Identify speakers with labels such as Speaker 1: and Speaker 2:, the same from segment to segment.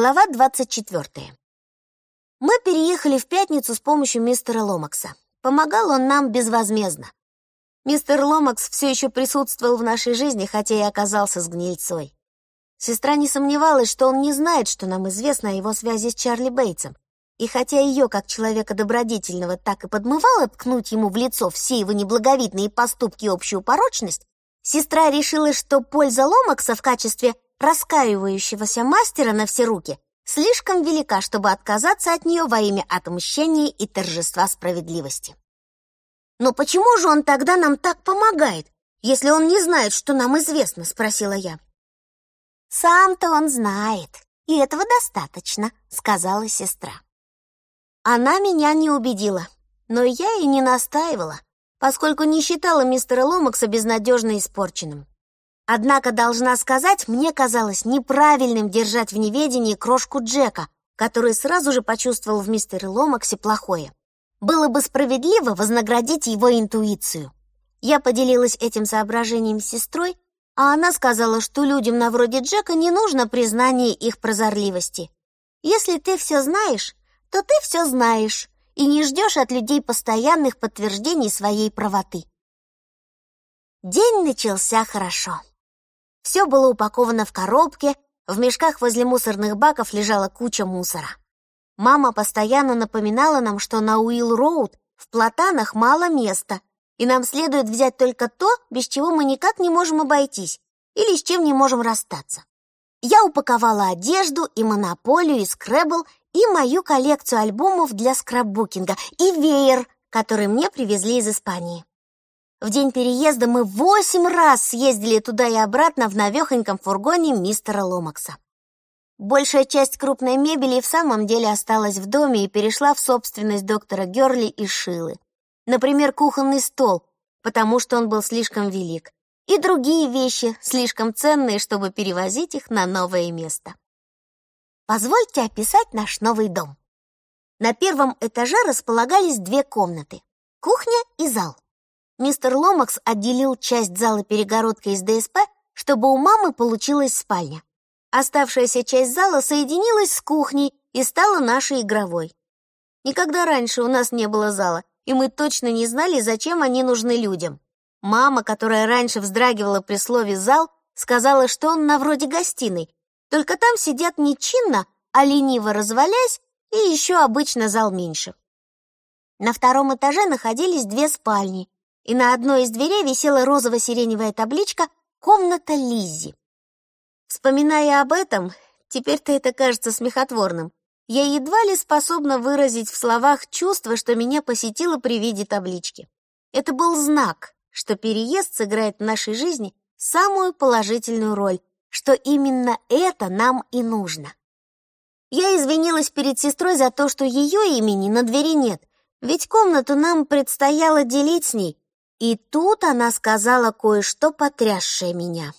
Speaker 1: Глава 24. Мы переехали в пятницу с помощью мистера Ломакса. Помогал он нам безвозмездно. Мистер Ломакс все еще присутствовал в нашей жизни, хотя и оказался с гнильцой. Сестра не сомневалась, что он не знает, что нам известно о его связи с Чарли Бейтсом. И хотя ее, как человека добродетельного, так и подмывало ткнуть ему в лицо все его неблаговидные поступки и общую порочность, сестра решила, что польза Ломакса в качестве раскаивающегося мастера на все руки слишком велика, чтобы отказаться от нее во имя отмщения и торжества справедливости. «Но почему же он тогда нам так помогает, если он не знает, что нам известно?» — спросила я. «Сам-то он знает, и этого достаточно», — сказала сестра. Она меня не убедила, но я и не настаивала, поскольку не считала мистера Ломакса безнадежно испорченным. Однако, должна сказать, мне казалось неправильным держать в неведении крошку Джека, который сразу же почувствовал в мистере Ломаксе плохое. Было бы справедливо вознаградить его интуицию. Я поделилась этим соображением с сестрой, а она сказала, что людям на вроде Джека не нужно признание их прозорливости. Если ты все знаешь, то ты все знаешь и не ждешь от людей постоянных подтверждений своей правоты. День начался хорошо. Все было упаковано в коробке, в мешках возле мусорных баков лежала куча мусора. Мама постоянно напоминала нам, что на Уилл-Роуд в платанах мало места, и нам следует взять только то, без чего мы никак не можем обойтись или с чем не можем расстаться. Я упаковала одежду и монополию, и скребл, и мою коллекцию альбомов для скраббукинга, и веер, который мне привезли из Испании. В день переезда мы восемь раз съездили туда и обратно в навехоньком фургоне мистера Ломакса. Большая часть крупной мебели в самом деле осталась в доме и перешла в собственность доктора Герли и Шилы. Например, кухонный стол, потому что он был слишком велик, и другие вещи, слишком ценные, чтобы перевозить их на новое место. Позвольте описать наш новый дом. На первом этаже располагались две комнаты — кухня и зал. Мистер Ломакс отделил часть зала перегородкой из ДСП, чтобы у мамы получилась спальня. Оставшаяся часть зала соединилась с кухней и стала нашей игровой. Никогда раньше у нас не было зала, и мы точно не знали, зачем они нужны людям. Мама, которая раньше вздрагивала при слове «зал», сказала, что он на вроде гостиной, только там сидят не чинно, а лениво развалясь, и еще обычно зал меньше. На втором этаже находились две спальни, и на одной из дверей висела розово-сиреневая табличка «Комната Лиззи». Вспоминая об этом, теперь-то это кажется смехотворным. Я едва ли способна выразить в словах чувство, что меня посетило при виде таблички. Это был знак, что переезд сыграет в нашей жизни самую положительную роль, что именно это нам и нужно. Я извинилась перед сестрой за то, что ее имени на двери нет, ведь комнату нам предстояло делить с ней, и тут она сказала кое-что, потрясшее меня.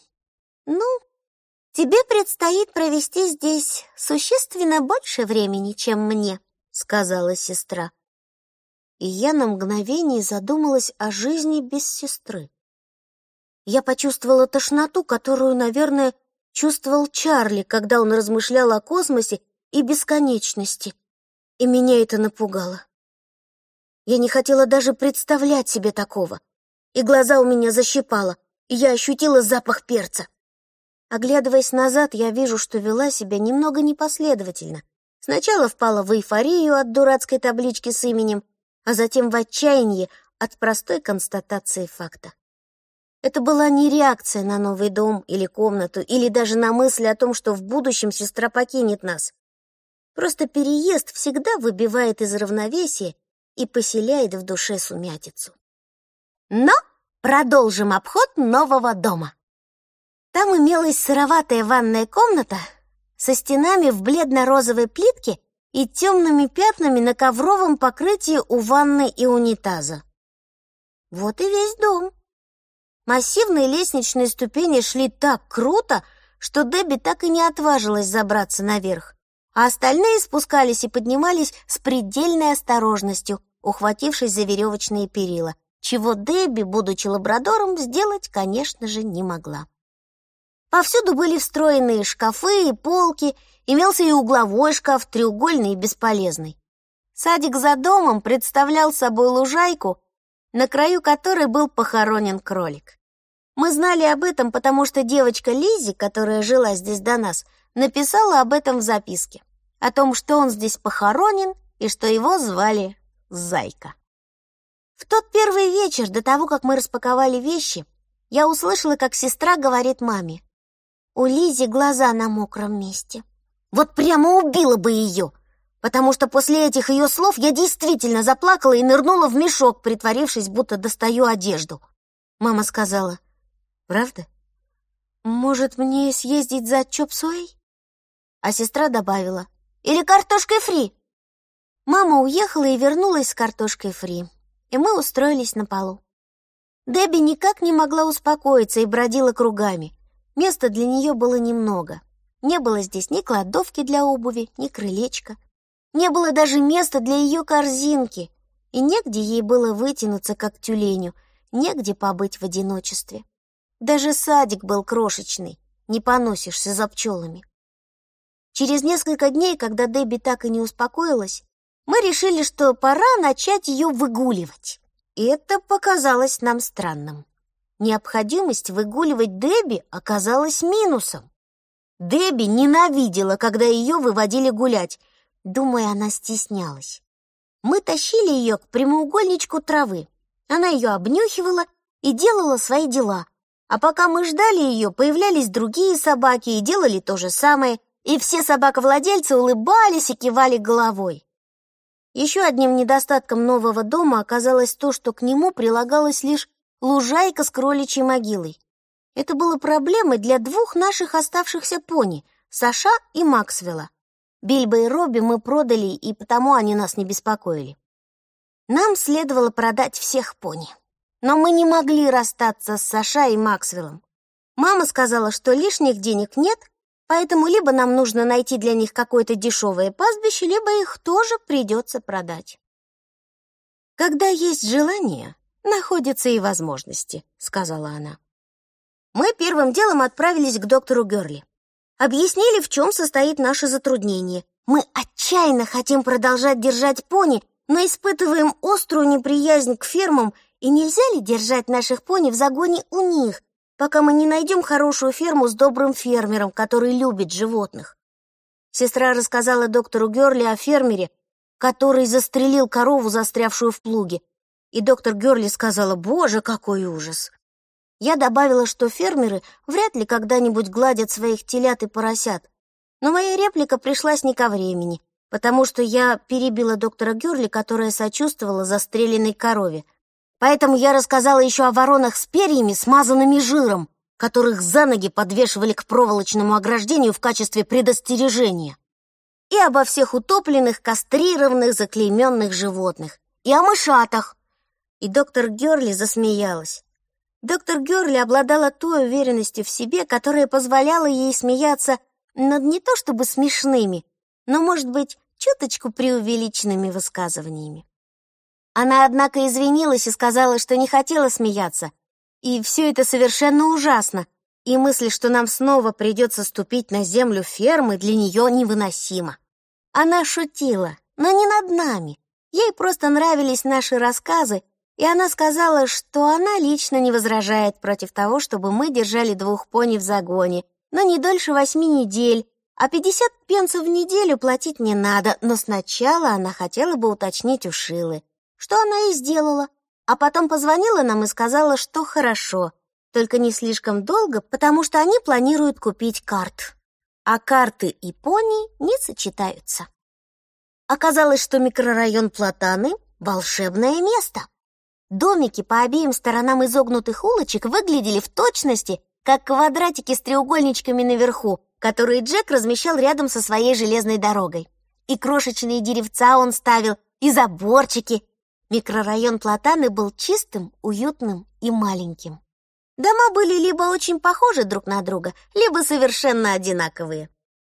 Speaker 1: «Ну, тебе предстоит провести здесь существенно больше времени, чем мне», — сказала сестра. И я на мгновение задумалась о жизни без сестры. Я почувствовала тошноту, которую, наверное, чувствовал Чарли, когда он размышлял о космосе и бесконечности, и меня это напугало. Я не хотела даже представлять себе такого и глаза у меня защипало, и я ощутила запах перца. Оглядываясь назад, я вижу, что вела себя немного непоследовательно. Сначала впала в эйфорию от дурацкой таблички с именем, а затем в отчаяние от простой констатации факта. Это была не реакция на новый дом или комнату, или даже на мысль о том, что в будущем сестра покинет нас. Просто переезд всегда выбивает из равновесия и поселяет в душе сумятицу. Но продолжим обход нового дома. Там имелась сыроватая ванная комната со стенами в бледно-розовой плитке и темными пятнами на ковровом покрытии у ванны и унитаза. Вот и весь дом. Массивные лестничные ступени шли так круто, что Дебби так и не отважилась забраться наверх, а остальные спускались и поднимались с предельной осторожностью, ухватившись за веревочные перила, чего Дебби, будучи лабрадором, сделать, конечно же, не могла. Повсюду были встроенные шкафы и полки, Имелся и угловой шкаф, треугольный и бесполезный. Садик за домом представлял собой лужайку, на краю которой был похоронен кролик. Мы знали об этом, потому что девочка Лизи, которая жила здесь до нас, написала об этом в записке. О том, что он здесь похоронен и что его звали Зайка. В тот первый вечер, до того, как мы распаковали вещи, я услышала, как сестра говорит маме. У Лизи глаза на мокром месте. Вот прямо убила бы ее, потому что после этих ее слов я действительно заплакала и нырнула в мешок, притворившись, будто достаю одежду. Мама сказала, Правда? Может, мне съездить за чопсой? А сестра добавила, или картошкой фри? Мама уехала и вернулась с картошкой фри, и мы устроились на полу. Дебби никак не могла успокоиться и бродила кругами. Места для нее было немного. Не было здесь ни кладовки для обуви, ни крылечка. Не было даже места для ее корзинки, и негде ей было вытянуться, как тюленю, негде побыть в одиночестве. Даже садик был крошечный, не поносишься за пчелами. Через несколько дней, когда Дебби так и не успокоилась, мы решили, что пора начать ее выгуливать. И это показалось нам странным. Необходимость выгуливать Дебби оказалась минусом. Дебби ненавидела, когда ее выводили гулять. Думаю, она стеснялась. Мы тащили ее к прямоугольничку травы. Она ее обнюхивала и делала свои дела, а пока мы ждали ее, появлялись другие собаки и делали то же самое, и все собаковладельцы улыбались и кивали головой. Еще одним недостатком нового дома оказалось то, что к нему прилагалась лишь лужайка с кроличьей могилой. Это было проблемой для двух наших оставшихся пони, Саша и Максвелла. Бильбо и Робби мы продали, и потому они нас не беспокоили. Нам следовало продать всех пони. Но мы не могли расстаться с Саша и Максвеллом. Мама сказала, что лишних денег нет, поэтому либо нам нужно найти для них какое-то дешевое пастбище, либо их тоже придется продать. «Когда есть желание, находятся и возможности», — сказала она. Мы первым делом отправились к доктору Герли. Объяснили, в чем состоит наше затруднение. Мы отчаянно хотим продолжать держать пони, но испытываем острую неприязнь к фермам и нельзя ли держать наших пони в загоне у них, пока мы не найдем хорошую ферму с добрым фермером, который любит животных? Сестра рассказала доктору Герли о фермере, который застрелил корову, застрявшую в плуге. И доктор Герли сказала, «Боже, какой ужас!» Я добавила, что фермеры вряд ли когда-нибудь гладят своих телят и поросят. Но моя реплика пришлась не ко времени, потому что я перебила доктора Герли, которая сочувствовала застреленной корове. Поэтому я рассказала еще о воронах с перьями, смазанными жиром, которых за ноги подвешивали к проволочному ограждению в качестве предостережения. И обо всех утопленных, кастрированных, заклейменных животных. И о мышатах. И доктор Герли засмеялась. Доктор Герли обладала той уверенностью в себе, которая позволяла ей смеяться над не то чтобы смешными, но, может быть, чуточку преувеличенными высказываниями. Она, однако, извинилась и сказала, что не хотела смеяться. И все это совершенно ужасно. И мысль, что нам снова придется ступить на землю фермы, для нее невыносима. Она шутила, но не над нами. Ей просто нравились наши рассказы, и она сказала, что она лично не возражает против того, чтобы мы держали двух пони в загоне, но не дольше восьми недель, а 50 пенсов в неделю платить не надо, но сначала она хотела бы уточнить у Шилы что она и сделала, а потом позвонила нам и сказала, что хорошо, только не слишком долго, потому что они планируют купить карт. А карты и пони не сочетаются. Оказалось, что микрорайон Платаны — волшебное место. Домики по обеим сторонам изогнутых улочек выглядели в точности, как квадратики с треугольничками наверху, которые Джек размещал рядом со своей железной дорогой. И крошечные деревца он ставил, и заборчики, Микрорайон Платаны был чистым, уютным и маленьким. Дома были либо очень похожи друг на друга, либо совершенно одинаковые.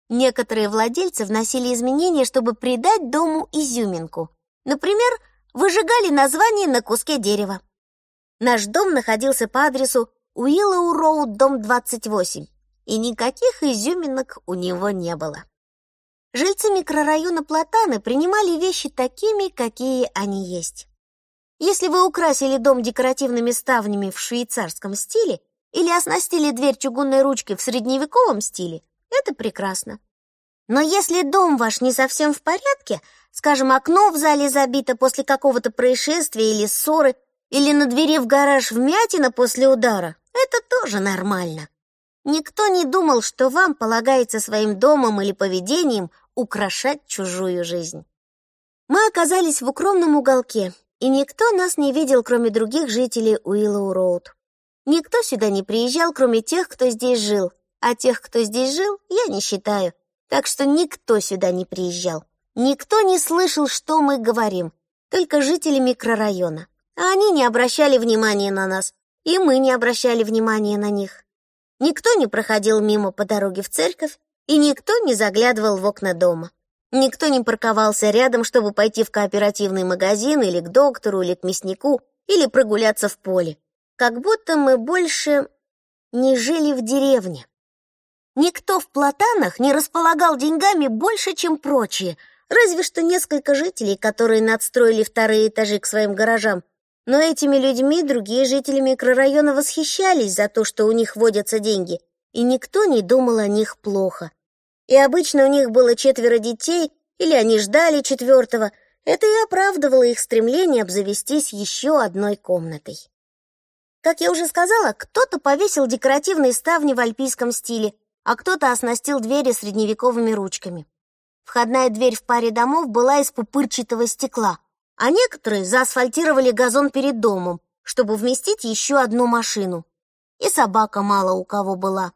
Speaker 1: Некоторые владельцы вносили изменения, чтобы придать дому изюминку. Например, выжигали название на куске дерева. Наш дом находился по адресу Уиллоу Роуд, дом 28, и никаких изюминок у него не было. Жильцы микрорайона Платаны принимали вещи такими, какие они есть. Если вы украсили дом декоративными ставнями в швейцарском стиле или оснастили дверь чугунной ручкой в средневековом стиле, это прекрасно. Но если дом ваш не совсем в порядке, скажем, окно в зале забито после какого-то происшествия или ссоры, или на двери в гараж вмятина после удара, это тоже нормально. Никто не думал, что вам полагается своим домом или поведением украшать чужую жизнь. Мы оказались в укромном уголке, и никто нас не видел, кроме других жителей Уиллоу-Роуд. Никто сюда не приезжал, кроме тех, кто здесь жил, а тех, кто здесь жил, я не считаю, так что никто сюда не приезжал. Никто не слышал, что мы говорим, только жители микрорайона. А они не обращали внимания на нас, и мы не обращали внимания на них. Никто не проходил мимо по дороге в церковь, и никто не заглядывал в окна дома. Никто не парковался рядом, чтобы пойти в кооперативный магазин или к доктору, или к мяснику, или прогуляться в поле. Как будто мы больше не жили в деревне. Никто в Платанах не располагал деньгами больше, чем прочие, разве что несколько жителей, которые надстроили вторые этажи к своим гаражам. Но этими людьми другие жители микрорайона восхищались за то, что у них водятся деньги, и никто не думал о них плохо. И обычно у них было четверо детей, или они ждали четвертого. Это и оправдывало их стремление обзавестись еще одной комнатой. Как я уже сказала, кто-то повесил декоративные ставни в альпийском стиле, а кто-то оснастил двери средневековыми ручками. Входная дверь в паре домов была из пупырчатого стекла, а некоторые заасфальтировали газон перед домом, чтобы вместить еще одну машину. И собака мало у кого была.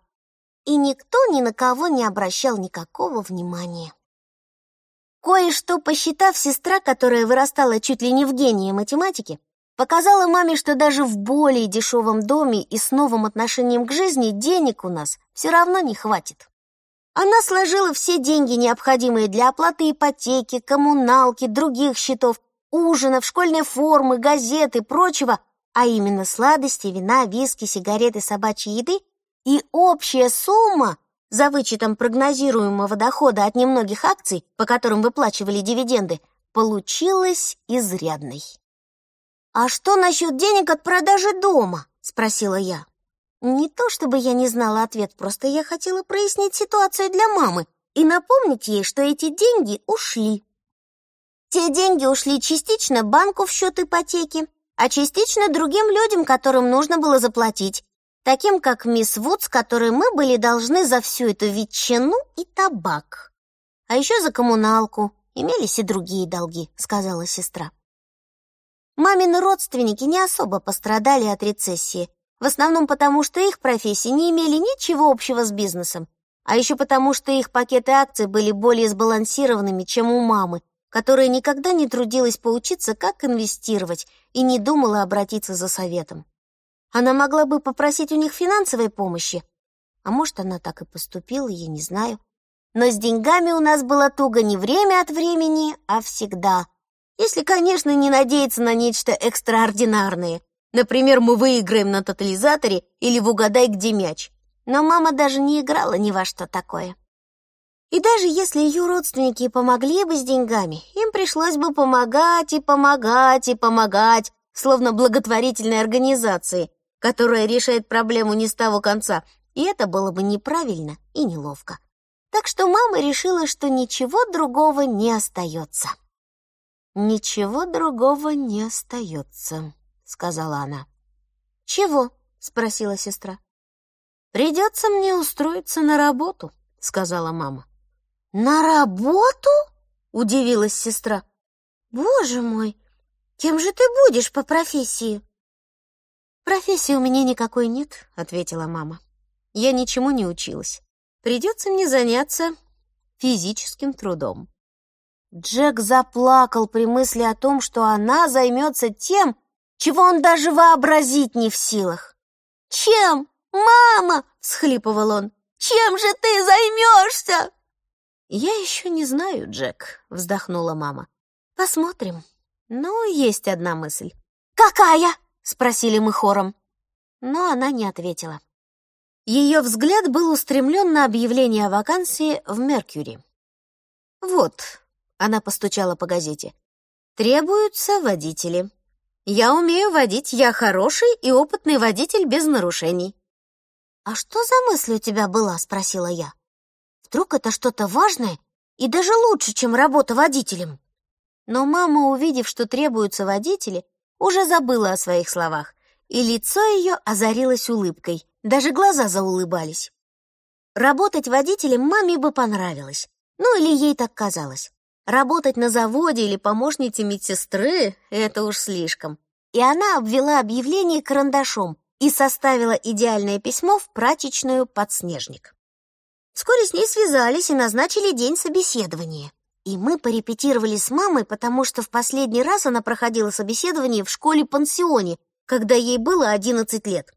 Speaker 1: И никто ни на кого не обращал никакого внимания. Кое-что посчитав, сестра, которая вырастала чуть ли не в гении математики, Показала маме, что даже в более дешевом доме и с новым отношением к жизни денег у нас все равно не хватит. Она сложила все деньги, необходимые для оплаты ипотеки, коммуналки, других счетов, ужинов, школьной формы, газеты, прочего, а именно сладости, вина, виски, сигареты, собачьей еды, и общая сумма за вычетом прогнозируемого дохода от немногих акций, по которым выплачивали дивиденды, получилась изрядной. «А что насчет денег от продажи дома?» — спросила я. Не то чтобы я не знала ответ, просто я хотела прояснить ситуацию для мамы и напомнить ей, что эти деньги ушли. Те деньги ушли частично банку в счет ипотеки, а частично другим людям, которым нужно было заплатить, таким как мисс Вудс, которой мы были должны за всю эту ветчину и табак. А еще за коммуналку. Имелись и другие долги, сказала сестра. Мамины родственники не особо пострадали от рецессии, в основном потому, что их профессии не имели ничего общего с бизнесом, а еще потому, что их пакеты акций были более сбалансированными, чем у мамы, которая никогда не трудилась поучиться, как инвестировать, и не думала обратиться за советом. Она могла бы попросить у них финансовой помощи, а может, она так и поступила, я не знаю. Но с деньгами у нас было туго не время от времени, а всегда — если, конечно, не надеяться на нечто экстраординарное. Например, мы выиграем на тотализаторе или в «Угадай, где мяч». Но мама даже не играла ни во что такое. И даже если ее родственники помогли бы с деньгами, им пришлось бы помогать и помогать и помогать, словно благотворительной организации, которая решает проблему не с того конца, и это было бы неправильно и неловко. Так что мама решила, что ничего другого не остается. «Ничего другого не остается», — сказала она. «Чего?» — спросила сестра. «Придется мне устроиться на работу», — сказала мама. «На работу?» — удивилась сестра. «Боже мой, кем же ты будешь по профессии?» «Профессии у меня никакой нет», — ответила мама. «Я ничему не училась. Придется мне заняться физическим трудом». Джек заплакал при мысли о том, что она займется тем, чего он даже вообразить не в силах. «Чем? Мама!» — всхлипывал он. «Чем же ты займешься?» «Я еще не знаю, Джек», — вздохнула мама. «Посмотрим. Но есть одна мысль». «Какая?» — спросили мы хором. Но она не ответила. Ее взгляд был устремлен на объявление о вакансии в «Меркьюри». «Вот», — она постучала по газете, — «требуются водители. Я умею водить, я хороший и опытный водитель без нарушений». «А что за мысль у тебя была?» — спросила я. «Вдруг это что-то важное и даже лучше, чем работа водителем?» Но мама, увидев, что требуются водители, уже забыла о своих словах, и лицо ее озарилось улыбкой, даже глаза заулыбались. Работать водителем маме бы понравилось, ну или ей так казалось. Работать на заводе или помощницей медсестры — это уж слишком. И она обвела объявление карандашом и составила идеальное письмо в прачечную «Подснежник». Вскоре с ней связались и назначили день собеседования. И мы порепетировали с мамой, потому что в последний раз она проходила собеседование в школе-пансионе, когда ей было 11 лет.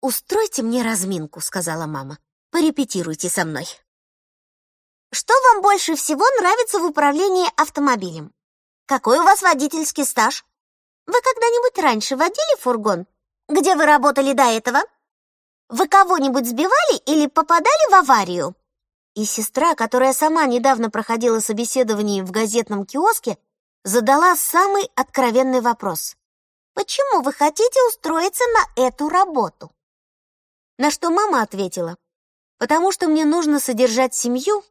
Speaker 1: «Устройте мне разминку», — сказала мама. «Порепетируйте со мной». Что вам больше всего нравится в управлении автомобилем? Какой у вас водительский стаж? Вы когда-нибудь раньше водили фургон? Где вы работали до этого? Вы кого-нибудь сбивали или попадали в аварию? И сестра, которая сама недавно проходила собеседование в газетном киоске, задала самый откровенный вопрос. Почему вы хотите устроиться на эту работу? На что мама ответила, потому что мне нужно содержать семью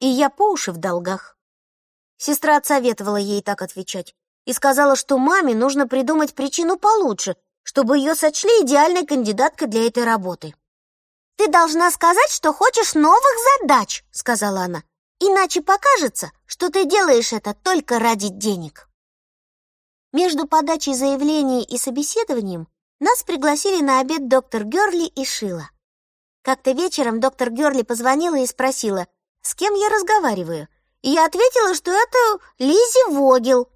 Speaker 1: и я по уши в долгах. Сестра отсоветовала ей так отвечать и сказала, что маме нужно придумать причину получше, чтобы ее сочли идеальной кандидаткой для этой работы. «Ты должна сказать, что хочешь новых задач», — сказала она, «иначе покажется, что ты делаешь это только ради денег». Между подачей заявлений и собеседованием нас пригласили на обед доктор Герли и Шила. Как-то вечером доктор Герли позвонила и спросила, с кем я разговариваю. И я ответила, что это Лизи Вогел.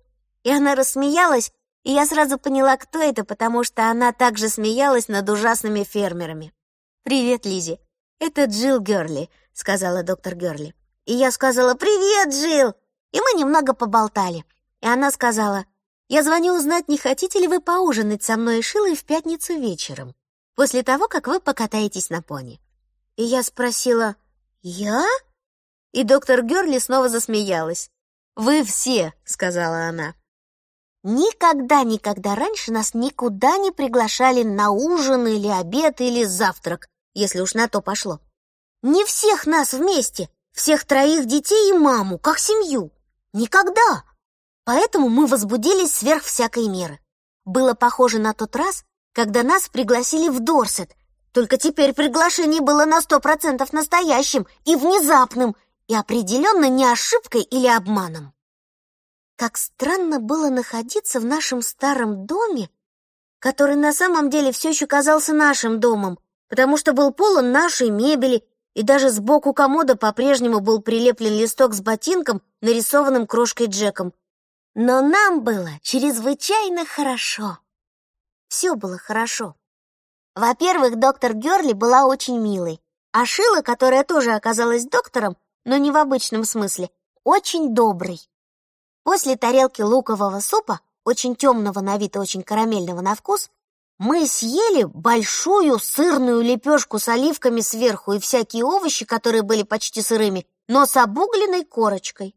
Speaker 1: И она рассмеялась, и я сразу поняла, кто это, потому что она также смеялась над ужасными фермерами. «Привет, Лизи. Это Джилл Герли», — сказала доктор Герли. И я сказала «Привет, Джилл!» И мы немного поболтали. И она сказала, «Я звоню узнать, не хотите ли вы поужинать со мной и Шилой в пятницу вечером, после того, как вы покатаетесь на пони». И я спросила, «Я?» И доктор Герли снова засмеялась. «Вы все», — сказала она. Никогда-никогда раньше нас никуда не приглашали на ужин или обед или завтрак, если уж на то пошло. Не всех нас вместе, всех троих детей и маму, как семью. Никогда. Поэтому мы возбудились сверх всякой меры. Было похоже на тот раз, когда нас пригласили в Дорсет, только теперь приглашение было на сто процентов настоящим и внезапным, и определенно не ошибкой или обманом. Как странно было находиться в нашем старом доме, который на самом деле все еще казался нашим домом, потому что был полон нашей мебели, и даже сбоку комода по-прежнему был прилеплен листок с ботинком, нарисованным крошкой Джеком. Но нам было чрезвычайно хорошо. Все было хорошо. Во-первых, доктор Герли была очень милой, а Шила, которая тоже оказалась доктором, но не в обычном смысле, очень добрый. После тарелки лукового супа, очень темного на вид и очень карамельного на вкус, мы съели большую сырную лепешку с оливками сверху и всякие овощи, которые были почти сырыми, но с обугленной корочкой.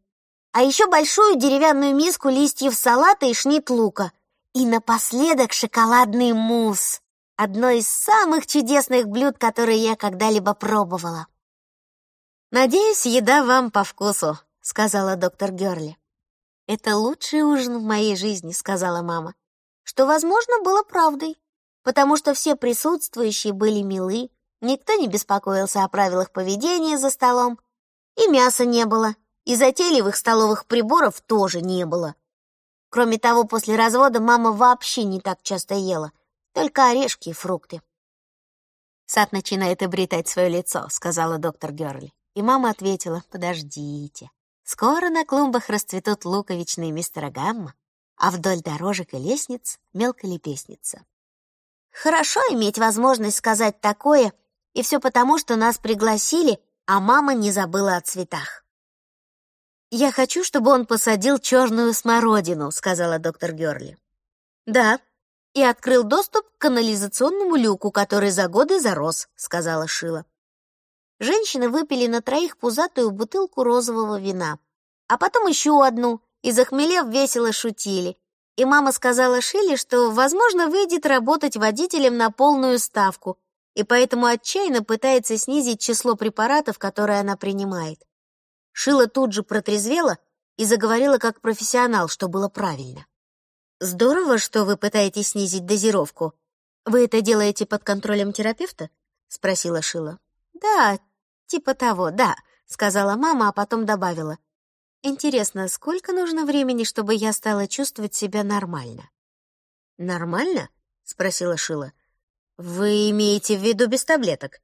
Speaker 1: А еще большую деревянную миску листьев салата и шнит лука. И напоследок шоколадный мусс. Одно из самых чудесных блюд, которые я когда-либо пробовала. «Надеюсь, еда вам по вкусу», — сказала доктор Герли. «Это лучший ужин в моей жизни», — сказала мама, что, возможно, было правдой, потому что все присутствующие были милы, никто не беспокоился о правилах поведения за столом, и мяса не было, и затейливых столовых приборов тоже не было. Кроме того, после развода мама вообще не так часто ела, только орешки и фрукты. «Сад начинает обретать свое лицо», — сказала доктор Герли. И мама ответила, подождите. Скоро на клумбах расцветут луковичные мистера Гамма, а вдоль дорожек и лестниц мелколепестница. Хорошо иметь возможность сказать такое, и все потому, что нас пригласили, а мама не забыла о цветах. «Я хочу, чтобы он посадил черную смородину», — сказала доктор Герли. «Да, и открыл доступ к канализационному люку, который за годы зарос», — сказала Шила. Женщины выпили на троих пузатую бутылку розового вина, а потом еще одну, и, захмелев, весело шутили. И мама сказала Шиле, что, возможно, выйдет работать водителем на полную ставку, и поэтому отчаянно пытается снизить число препаратов, которые она принимает. Шила тут же протрезвела и заговорила как профессионал, что было правильно. «Здорово, что вы пытаетесь снизить дозировку. Вы это делаете под контролем терапевта?» — спросила Шила. «Да, типа того, да», — сказала мама, а потом добавила. «Интересно, сколько нужно времени, чтобы я стала чувствовать себя нормально?» «Нормально?» — спросила Шила. «Вы имеете в виду без таблеток?»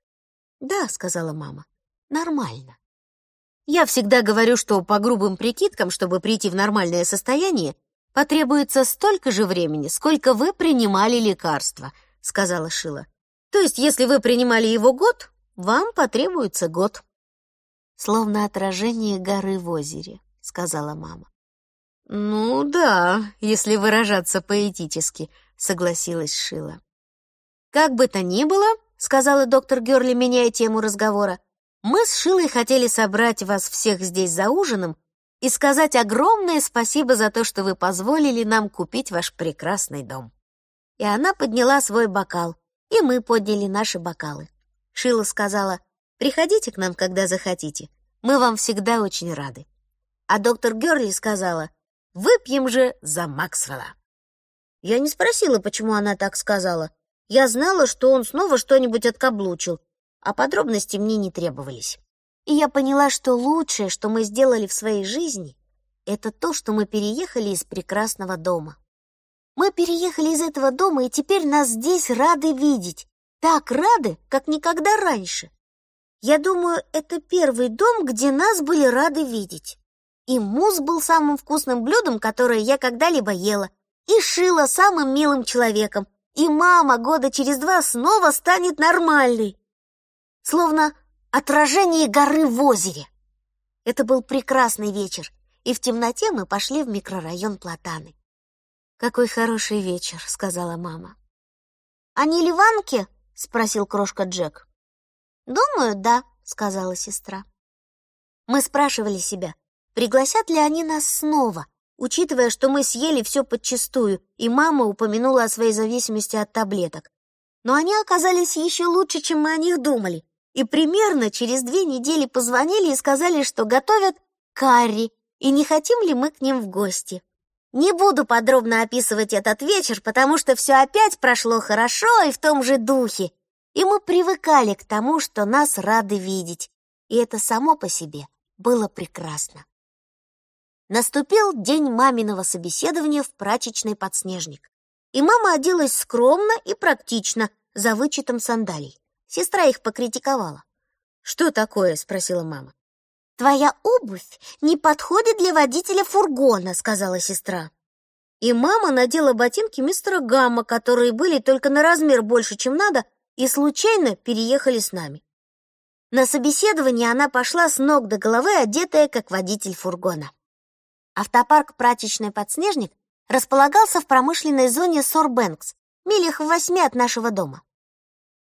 Speaker 1: «Да», — сказала мама. «Нормально». Я всегда говорю, что по грубым прикидкам, чтобы прийти в нормальное состояние, потребуется столько же времени, сколько вы принимали лекарства, сказала Шила. То есть, если вы принимали его год, вам потребуется год. Словно отражение горы в озере, сказала мама. Ну да, если выражаться поэтически, согласилась Шила. Как бы то ни было, сказала доктор Гёрли, меняя тему разговора, мы с Шилой хотели собрать вас всех здесь за ужином и сказать огромное спасибо за то, что вы позволили нам купить ваш прекрасный дом. И она подняла свой бокал, и мы подняли наши бокалы. Шила сказала, приходите к нам, когда захотите, мы вам всегда очень рады. А доктор Герли сказала, выпьем же за Максвелла. Я не спросила, почему она так сказала. Я знала, что он снова что-нибудь откаблучил, а подробности мне не требовались. И я поняла, что лучшее, что мы сделали в своей жизни, это то, что мы переехали из прекрасного дома. Мы переехали из этого дома, и теперь нас здесь рады видеть. Так рады, как никогда раньше. Я думаю, это первый дом, где нас были рады видеть. И мусс был самым вкусным блюдом, которое я когда-либо ела. И Шила самым милым человеком. И мама года через два снова станет нормальной словно отражение горы в озере. Это был прекрасный вечер, и в темноте мы пошли в микрорайон Платаны. «Какой хороший вечер», — сказала мама. «Они ливанки?» — спросил крошка Джек. «Думаю, да», — сказала сестра. Мы спрашивали себя, пригласят ли они нас снова, учитывая, что мы съели все подчистую, и мама упомянула о своей зависимости от таблеток. Но они оказались еще лучше, чем мы о них думали и примерно через две недели позвонили и сказали, что готовят карри, и не хотим ли мы к ним в гости. Не буду подробно описывать этот вечер, потому что все опять прошло хорошо и в том же духе, и мы привыкали к тому, что нас рады видеть, и это само по себе было прекрасно. Наступил день маминого собеседования в прачечный подснежник, и мама оделась скромно и практично, за вычетом сандалий. Сестра их покритиковала. «Что такое?» — спросила мама. «Твоя обувь не подходит для водителя фургона», — сказала сестра. И мама надела ботинки мистера Гамма, которые были только на размер больше, чем надо, и случайно переехали с нами. На собеседование она пошла с ног до головы, одетая как водитель фургона. Автопарк «Прачечный подснежник» располагался в промышленной зоне Сорбэнкс, милях в восьми от нашего дома.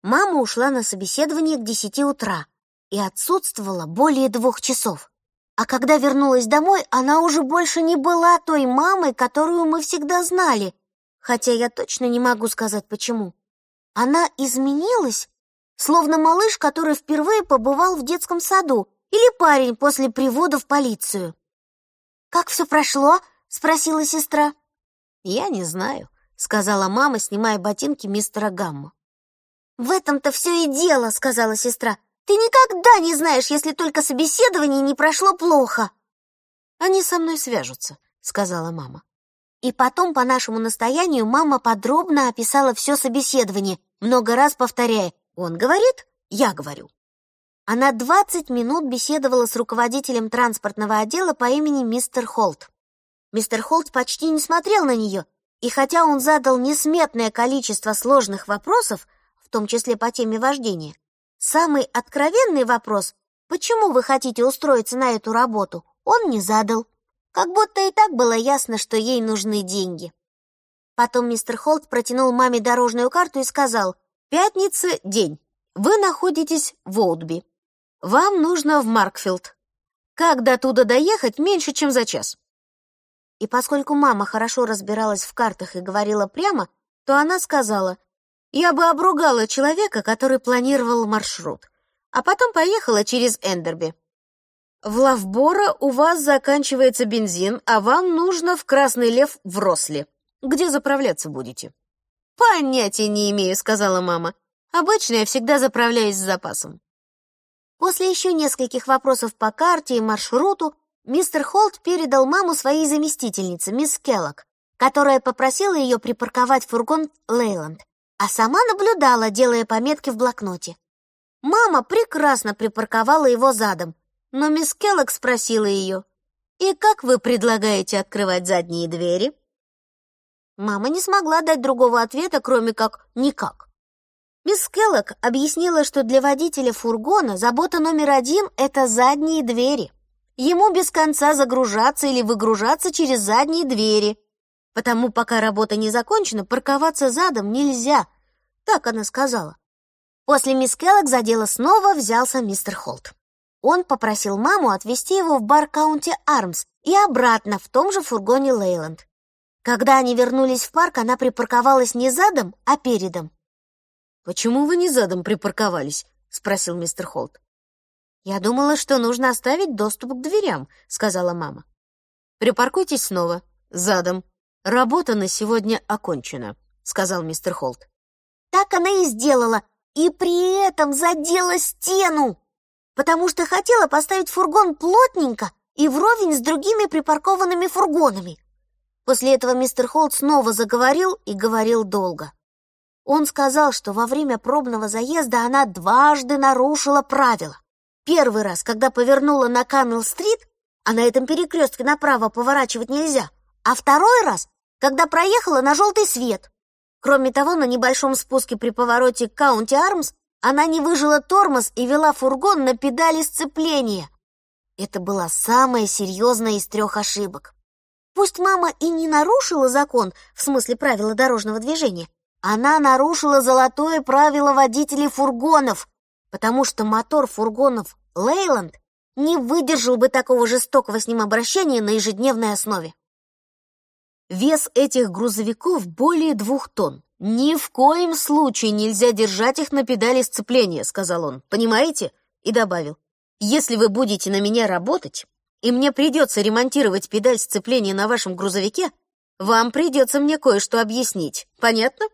Speaker 1: Мама ушла на собеседование к десяти утра и отсутствовала более двух часов. А когда вернулась домой, она уже больше не была той мамой, которую мы всегда знали, хотя я точно не могу сказать почему. Она изменилась, словно малыш, который впервые побывал в детском саду, или парень после привода в полицию. «Как все прошло?» — спросила сестра. «Я не знаю», — сказала мама, снимая ботинки мистера Гамма. «В этом-то все и дело», — сказала сестра. «Ты никогда не знаешь, если только собеседование не прошло плохо». «Они со мной свяжутся», — сказала мама. И потом, по нашему настоянию, мама подробно описала все собеседование, много раз повторяя «Он говорит, я говорю». Она 20 минут беседовала с руководителем транспортного отдела по имени мистер Холт. Мистер Холт почти не смотрел на нее, и хотя он задал несметное количество сложных вопросов, в том числе по теме вождения. Самый откровенный вопрос, почему вы хотите устроиться на эту работу, он не задал. Как будто и так было ясно, что ей нужны деньги. Потом мистер Холт протянул маме дорожную карту и сказал, «Пятница — день. Вы находитесь в Оутби. Вам нужно в Маркфилд. Как до туда доехать меньше, чем за час? И поскольку мама хорошо разбиралась в картах и говорила прямо, то она сказала, «Я бы обругала человека, который планировал маршрут, а потом поехала через Эндерби. В Лавбора у вас заканчивается бензин, а вам нужно в Красный Лев в Росли. Где заправляться будете?» «Понятия не имею», — сказала мама. «Обычно я всегда заправляюсь с запасом». После еще нескольких вопросов по карте и маршруту мистер Холт передал маму своей заместительнице, мисс Келлок, которая попросила ее припарковать фургон Лейланд, а сама наблюдала, делая пометки в блокноте. Мама прекрасно припарковала его задом, но мисс Келлок спросила ее, «И как вы предлагаете открывать задние двери?» Мама не смогла дать другого ответа, кроме как «никак». Мисс Келлок объяснила, что для водителя фургона забота номер один — это задние двери. Ему без конца загружаться или выгружаться через задние двери. Потому пока работа не закончена, парковаться задом нельзя. Так она сказала. После мисс Келлок за дело снова взялся мистер Холт. Он попросил маму отвезти его в бар Каунти Армс и обратно в том же фургоне Лейланд. Когда они вернулись в парк, она припарковалась не задом, а передом. «Почему вы не задом припарковались?» — спросил мистер Холт. «Я думала, что нужно оставить доступ к дверям», — сказала мама. «Припаркуйтесь снова, задом. Работа на сегодня окончена», — сказал мистер Холт. Так она и сделала, и при этом задела стену, потому что хотела поставить фургон плотненько и вровень с другими припаркованными фургонами. После этого мистер Холт снова заговорил и говорил долго. Он сказал, что во время пробного заезда она дважды нарушила правила. Первый раз, когда повернула на Каннелл-стрит, а на этом перекрестке направо поворачивать нельзя, а второй раз, когда проехала на желтый свет. Кроме того, на небольшом спуске при повороте к Каунти-Армс она не выжала тормоз и вела фургон на педали сцепления. Это была самая серьезная из трех ошибок. Пусть мама и не нарушила закон, в смысле правила дорожного движения, она нарушила золотое правило водителей фургонов, потому что мотор фургонов Лейланд не выдержал бы такого жестокого с ним обращения на ежедневной основе. Вес этих грузовиков более двух тонн. Ни в коем случае нельзя держать их на педали сцепления, сказал он. Понимаете? И добавил: если вы будете на меня работать, и мне придется ремонтировать педаль сцепления на вашем грузовике, вам придется мне кое-что объяснить. Понятно?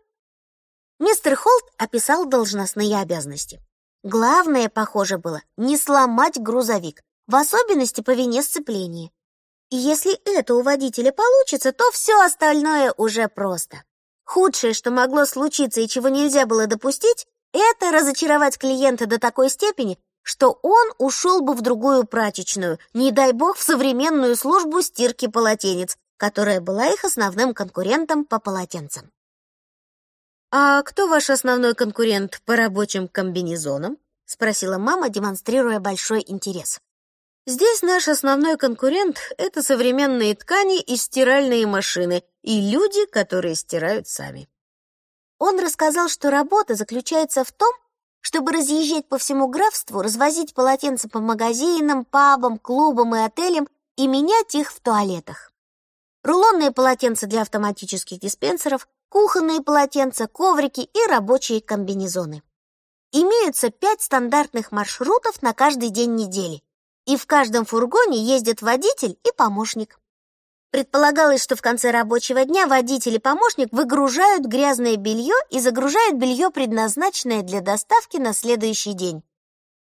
Speaker 1: Мистер Холт описал должностные обязанности. Главное, похоже, было не сломать грузовик, в особенности по вине сцепления. И если это у водителя получится, то все остальное уже просто. Худшее, что могло случиться и чего нельзя было допустить, это разочаровать клиента до такой степени, что он ушел бы в другую прачечную, не дай бог в современную службу стирки полотенец, которая была их основным конкурентом по полотенцам. «А кто ваш основной конкурент по рабочим комбинезонам?» — спросила мама, демонстрируя большой интерес. «Здесь наш основной конкурент — это современные ткани и стиральные машины, и люди, которые стирают сами». Он рассказал, что работа заключается в том, чтобы разъезжать по всему графству, развозить полотенца по магазинам, пабам, клубам и отелям и менять их в туалетах. Рулонные полотенца для автоматических диспенсеров, кухонные полотенца, коврики и рабочие комбинезоны. Имеются пять стандартных маршрутов на каждый день недели, и в каждом фургоне ездят водитель и помощник. Предполагалось, что в конце рабочего дня водитель и помощник выгружают грязное белье и загружают белье, предназначенное для доставки на следующий день.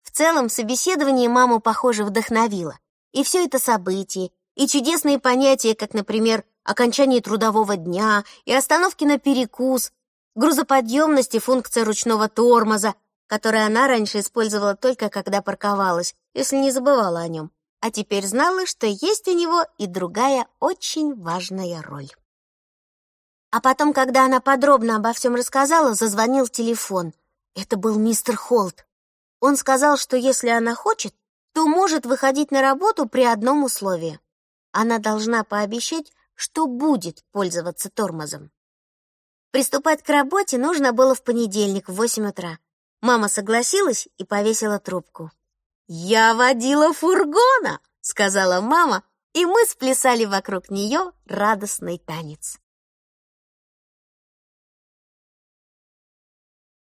Speaker 1: В целом, собеседование маму, похоже, вдохновило. И все это событие, и чудесные понятия, как, например, окончание трудового дня и остановки на перекус, грузоподъемность и функция ручного тормоза, который она раньше использовала только когда парковалась, если не забывала о нем, а теперь знала, что есть у него и другая очень важная роль. А потом, когда она подробно обо всем рассказала, зазвонил телефон. Это был мистер Холт. Он сказал, что если она хочет, то может выходить на работу при одном условии. Она должна пообещать, что будет пользоваться тормозом. Приступать к работе нужно было в понедельник в 8 утра. Мама согласилась и повесила трубку. «Я водила фургона!» сказала мама, и мы сплясали вокруг нее радостный танец.